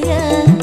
Yeah.